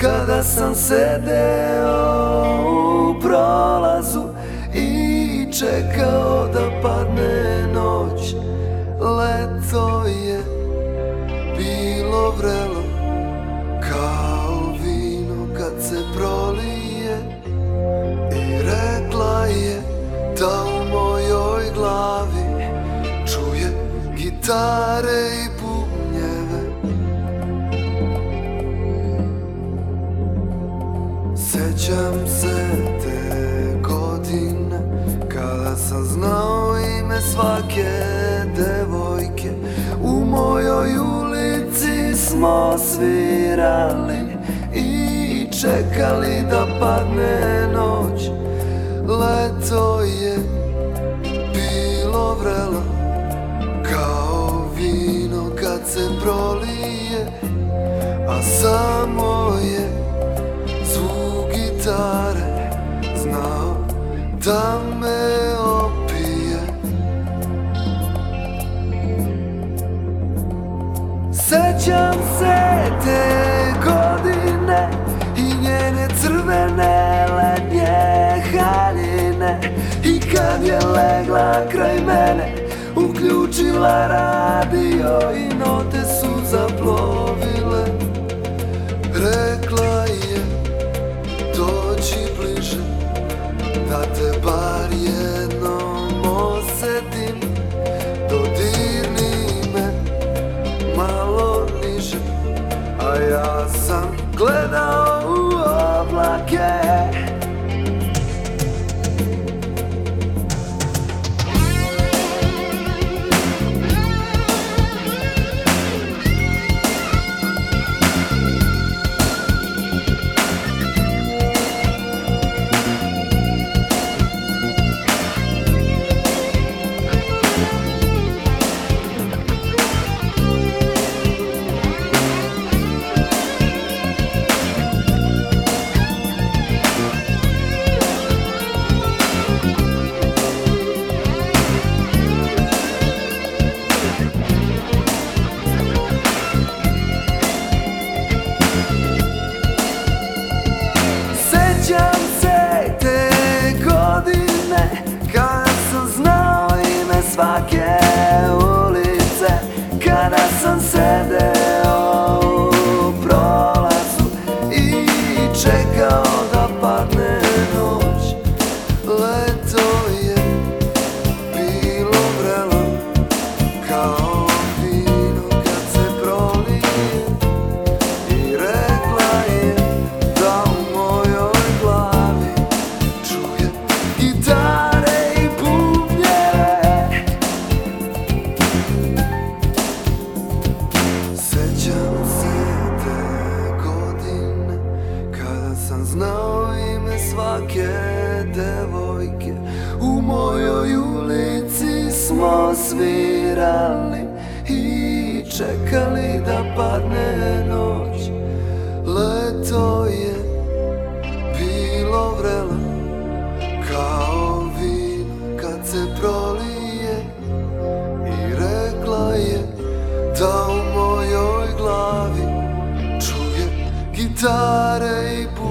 Kada sam sedeo u prolazu I čekao da padne noć Leto je bilo vrelo Kao vino kad se prolije I rekla je da u mojoj glavi Čuje gitare i Sećam se te godine Kada sam znao ime svake devojke. U mojoj ulici smo svirali I čekali da padne noć. Leto je bilo vrelo Kao vino kad se prolije A samo da me opije. Sećam se te godine I njene crvene letnje haljine. I kad je legla kraj mene Uključila radio i note su gledao u oblake Sećam se te godine Kada sam znao ime svake ulice. Kada sam sedeo svake devojke. U mojoj ulici smo svirali i čekali da padne noć. Leto je bilo vrelo kao vino kad se prolije I rekla je da u mojoj glavi čuje gitare i bubnjeve